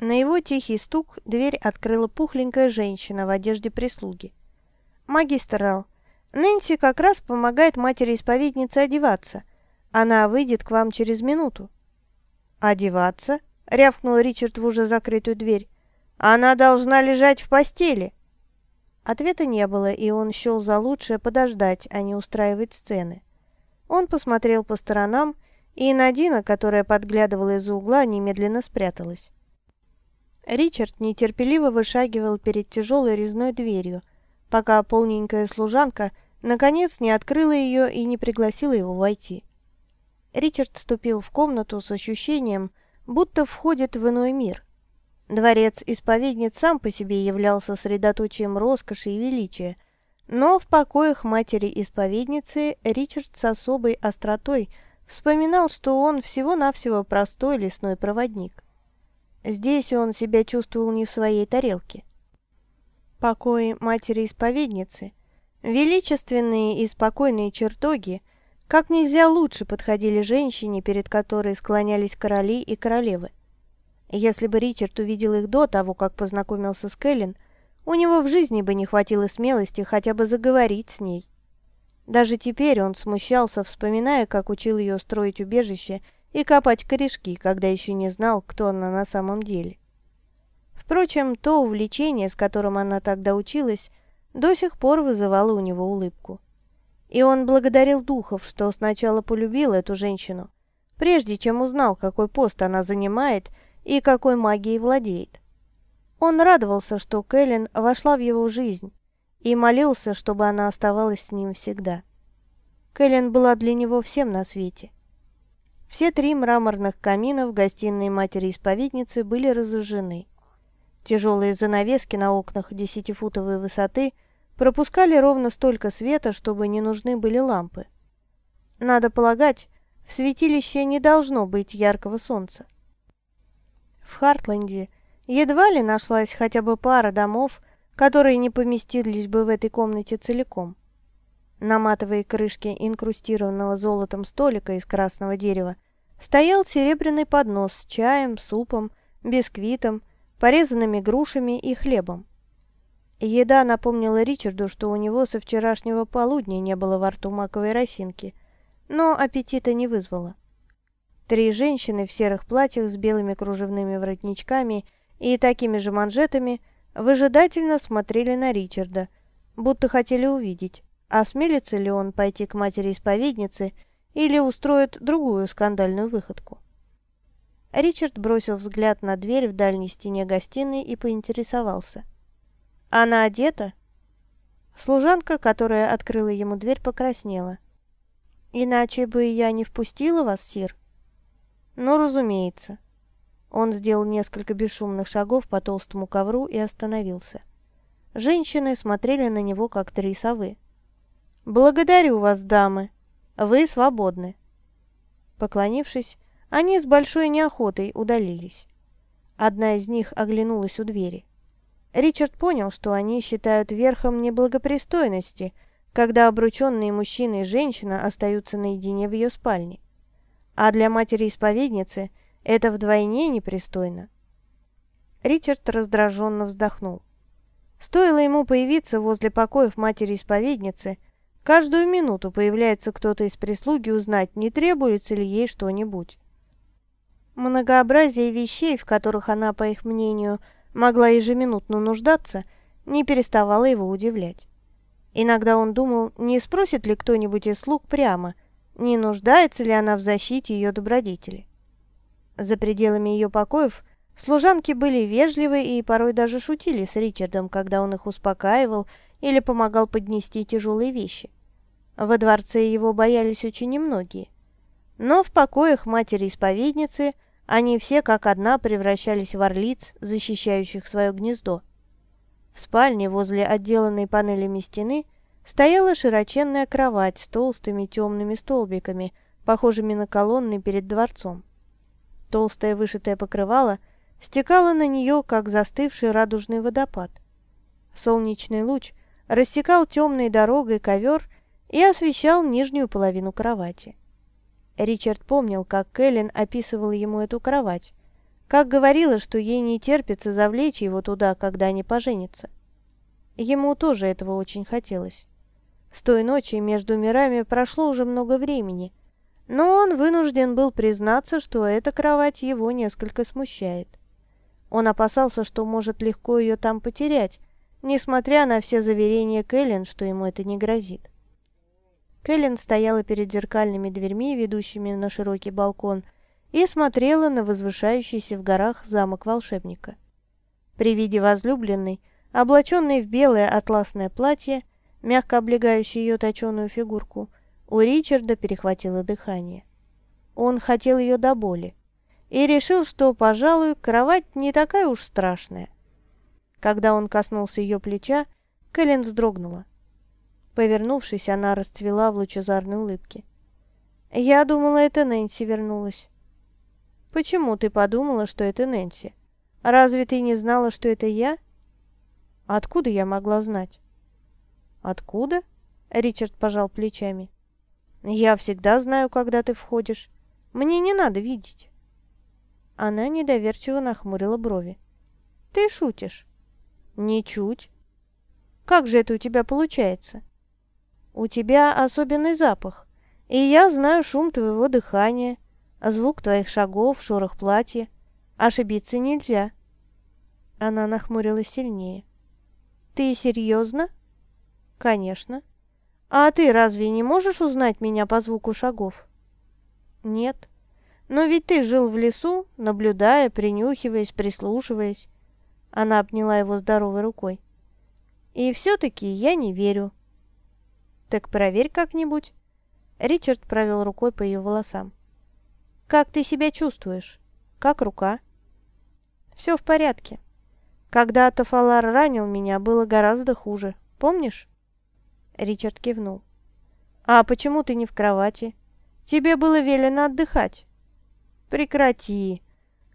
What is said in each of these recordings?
На его тихий стук дверь открыла пухленькая женщина в одежде прислуги. «Магистр Рал, Нэнси как раз помогает матери-исповеднице одеваться. Она выйдет к вам через минуту». «Одеваться?» — рявкнул Ричард в уже закрытую дверь. «Она должна лежать в постели». Ответа не было, и он счел за лучшее подождать, а не устраивать сцены. Он посмотрел по сторонам, и Надина, которая подглядывала из-за угла, немедленно спряталась. Ричард нетерпеливо вышагивал перед тяжелой резной дверью, пока полненькая служанка наконец не открыла ее и не пригласила его войти. Ричард вступил в комнату с ощущением, будто входит в иной мир. Дворец исповедниц сам по себе являлся средоточием роскоши и величия, но в покоях матери-исповедницы Ричард с особой остротой вспоминал, что он всего-навсего простой лесной проводник. Здесь он себя чувствовал не в своей тарелке. Покои матери-исповедницы, величественные и спокойные чертоги, как нельзя лучше подходили женщине, перед которой склонялись короли и королевы. Если бы Ричард увидел их до того, как познакомился с Кэлен, у него в жизни бы не хватило смелости хотя бы заговорить с ней. Даже теперь он смущался, вспоминая, как учил ее строить убежище и копать корешки, когда еще не знал, кто она на самом деле. Впрочем, то увлечение, с которым она тогда училась, до сих пор вызывало у него улыбку. И он благодарил духов, что сначала полюбил эту женщину, прежде чем узнал, какой пост она занимает и какой магией владеет. Он радовался, что Кэлен вошла в его жизнь, и молился, чтобы она оставалась с ним всегда. Кэлен была для него всем на свете. Все три мраморных камина в гостиной матери-исповедницы были разожжены. Тяжелые занавески на окнах десятифутовой высоты пропускали ровно столько света, чтобы не нужны были лампы. Надо полагать, в святилище не должно быть яркого солнца. В Хартленде едва ли нашлась хотя бы пара домов, которые не поместились бы в этой комнате целиком. На матовой крышке инкрустированного золотом столика из красного дерева стоял серебряный поднос с чаем, супом, бисквитом, порезанными грушами и хлебом. Еда напомнила Ричарду, что у него со вчерашнего полудня не было во рту маковой росинки, но аппетита не вызвала. Три женщины в серых платьях с белыми кружевными воротничками и такими же манжетами выжидательно смотрели на Ричарда, будто хотели увидеть, осмелится ли он пойти к матери-исповеднице или устроит другую скандальную выходку. Ричард бросил взгляд на дверь в дальней стене гостиной и поинтересовался. «Она одета?» Служанка, которая открыла ему дверь, покраснела. «Иначе бы я не впустила вас, сир?» «Ну, разумеется». Он сделал несколько бесшумных шагов по толстому ковру и остановился. Женщины смотрели на него, как три совы. «Благодарю вас, дамы. Вы свободны». Поклонившись, они с большой неохотой удалились. Одна из них оглянулась у двери. Ричард понял, что они считают верхом неблагопристойности, когда обрученные мужчина и женщина остаются наедине в ее спальне. А для матери-исповедницы это вдвойне непристойно. Ричард раздраженно вздохнул. Стоило ему появиться возле покоев матери-исповедницы, Каждую минуту появляется кто-то из прислуги узнать, не требуется ли ей что-нибудь. Многообразие вещей, в которых она, по их мнению, могла ежеминутно нуждаться, не переставало его удивлять. Иногда он думал, не спросит ли кто-нибудь из слуг прямо, не нуждается ли она в защите ее добродетели. За пределами ее покоев служанки были вежливы и порой даже шутили с Ричардом, когда он их успокаивал или помогал поднести тяжелые вещи. Во дворце его боялись очень немногие. Но в покоях матери-исповедницы они все как одна превращались в орлиц, защищающих свое гнездо. В спальне возле отделанной панелями стены стояла широченная кровать с толстыми темными столбиками, похожими на колонны перед дворцом. Толстое вышитое покрывало стекало на нее, как застывший радужный водопад. Солнечный луч рассекал темной дорогой ковер и освещал нижнюю половину кровати. Ричард помнил, как Кэлен описывала ему эту кровать. Как говорила, что ей не терпится завлечь его туда, когда они поженятся. Ему тоже этого очень хотелось. С той ночи между мирами прошло уже много времени, но он вынужден был признаться, что эта кровать его несколько смущает. Он опасался, что может легко ее там потерять, несмотря на все заверения Кэлен, что ему это не грозит. Кэлен стояла перед зеркальными дверьми, ведущими на широкий балкон, и смотрела на возвышающийся в горах замок волшебника. При виде возлюбленной, облаченной в белое атласное платье, мягко облегающее ее точеную фигурку, у Ричарда перехватило дыхание. Он хотел ее до боли и решил, что, пожалуй, кровать не такая уж страшная. Когда он коснулся ее плеча, Кэлен вздрогнула. Повернувшись, она расцвела в лучезарной улыбке. «Я думала, это Нэнси вернулась». «Почему ты подумала, что это Нэнси? Разве ты не знала, что это я?» «Откуда я могла знать?» «Откуда?» — Ричард пожал плечами. «Я всегда знаю, когда ты входишь. Мне не надо видеть». Она недоверчиво нахмурила брови. «Ты шутишь?» «Ничуть». «Как же это у тебя получается?» «У тебя особенный запах, и я знаю шум твоего дыхания, звук твоих шагов, шорох платья. Ошибиться нельзя». Она нахмурилась сильнее. «Ты серьезно?» «Конечно. А ты разве не можешь узнать меня по звуку шагов?» «Нет. Но ведь ты жил в лесу, наблюдая, принюхиваясь, прислушиваясь». Она обняла его здоровой рукой. «И все-таки я не верю». «Так проверь как-нибудь». Ричард провел рукой по ее волосам. «Как ты себя чувствуешь? Как рука?» «Все в порядке. Когда Тафалар ранил меня, было гораздо хуже. Помнишь?» Ричард кивнул. «А почему ты не в кровати? Тебе было велено отдыхать». «Прекрати!»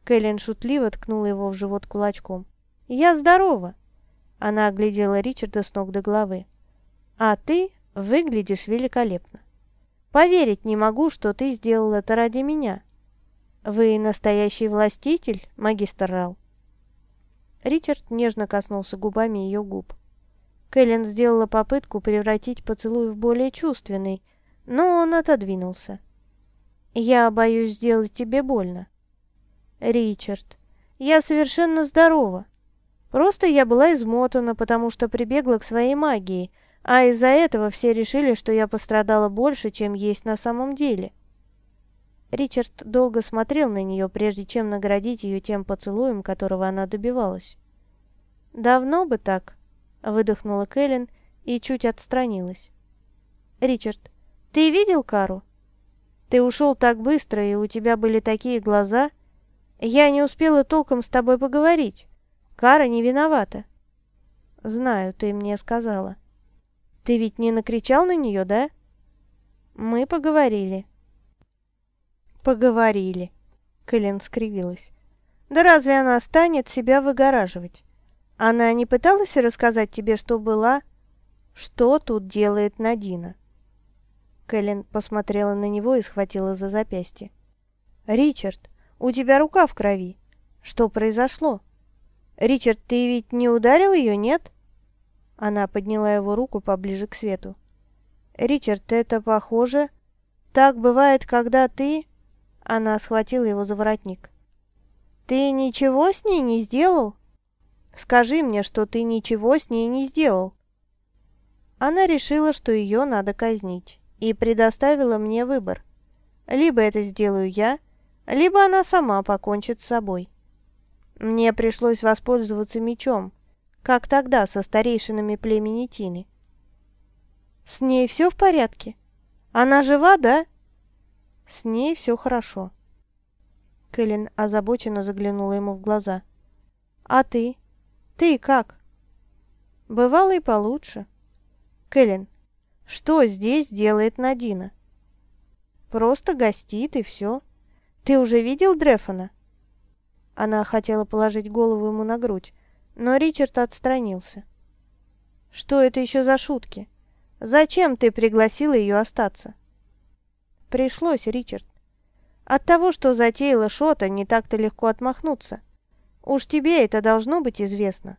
Кэлен шутливо ткнула его в живот кулачком. «Я здорова!» Она оглядела Ричарда с ног до головы. «А ты выглядишь великолепно. Поверить не могу, что ты сделал это ради меня. Вы настоящий властитель, магистр Рал?» Ричард нежно коснулся губами ее губ. Кэлен сделала попытку превратить поцелуй в более чувственный, но он отодвинулся. «Я боюсь сделать тебе больно». «Ричард, я совершенно здорова. Просто я была измотана, потому что прибегла к своей магии, а из-за этого все решили, что я пострадала больше, чем есть на самом деле». Ричард долго смотрел на нее, прежде чем наградить ее тем поцелуем, которого она добивалась. «Давно бы так», выдохнула Кэлен и чуть отстранилась. «Ричард, ты видел Кару? Ты ушел так быстро, и у тебя были такие глаза. Я не успела толком с тобой поговорить. Кара не виновата». «Знаю, ты мне сказала». «Ты ведь не накричал на нее, да?» «Мы поговорили». «Поговорили», — Кэлен скривилась. «Да разве она станет себя выгораживать? Она не пыталась рассказать тебе, что была? Что тут делает Надина?» Кэлен посмотрела на него и схватила за запястье. «Ричард, у тебя рука в крови. Что произошло? Ричард, ты ведь не ударил ее, нет?» Она подняла его руку поближе к свету. «Ричард, это похоже. Так бывает, когда ты...» Она схватила его за воротник. «Ты ничего с ней не сделал?» Скажи мне, что ты ничего с ней не сделал». Она решила, что ее надо казнить, и предоставила мне выбор. Либо это сделаю я, либо она сама покончит с собой. Мне пришлось воспользоваться мечом, как тогда со старейшинами племени Тины. «С ней все в порядке? Она жива, да?» «С ней все хорошо». Кэлен озабоченно заглянула ему в глаза. «А ты? Ты как? Бывало и получше. Кэлен, что здесь делает Надина? Просто гостит и все. Ты уже видел Дрефона? Она хотела положить голову ему на грудь, но Ричард отстранился. Что это еще за шутки? Зачем ты пригласила ее остаться? Пришлось, Ричард. От того, что затеяла Шота, не так-то легко отмахнуться. Уж тебе это должно быть известно.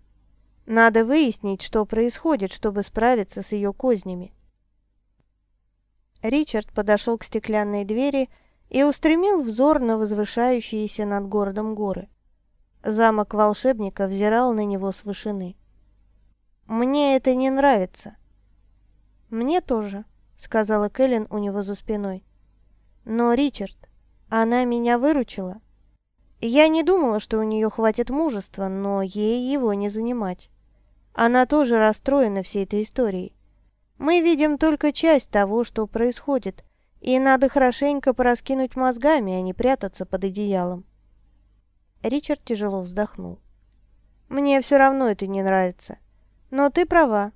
Надо выяснить, что происходит, чтобы справиться с ее кознями. Ричард подошел к стеклянной двери и устремил взор на возвышающиеся над городом горы. Замок волшебника взирал на него с вышины. «Мне это не нравится». «Мне тоже», — сказала Кэлен у него за спиной. «Но, Ричард, она меня выручила. Я не думала, что у нее хватит мужества, но ей его не занимать. Она тоже расстроена всей этой историей. Мы видим только часть того, что происходит, и надо хорошенько пораскинуть мозгами, а не прятаться под одеялом. Ричард тяжело вздохнул. «Мне все равно это не нравится. Но ты права.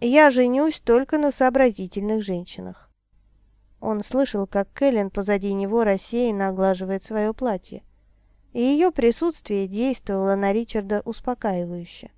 Я женюсь только на сообразительных женщинах». Он слышал, как Кэлен позади него рассеянно оглаживает свое платье, и ее присутствие действовало на Ричарда успокаивающе.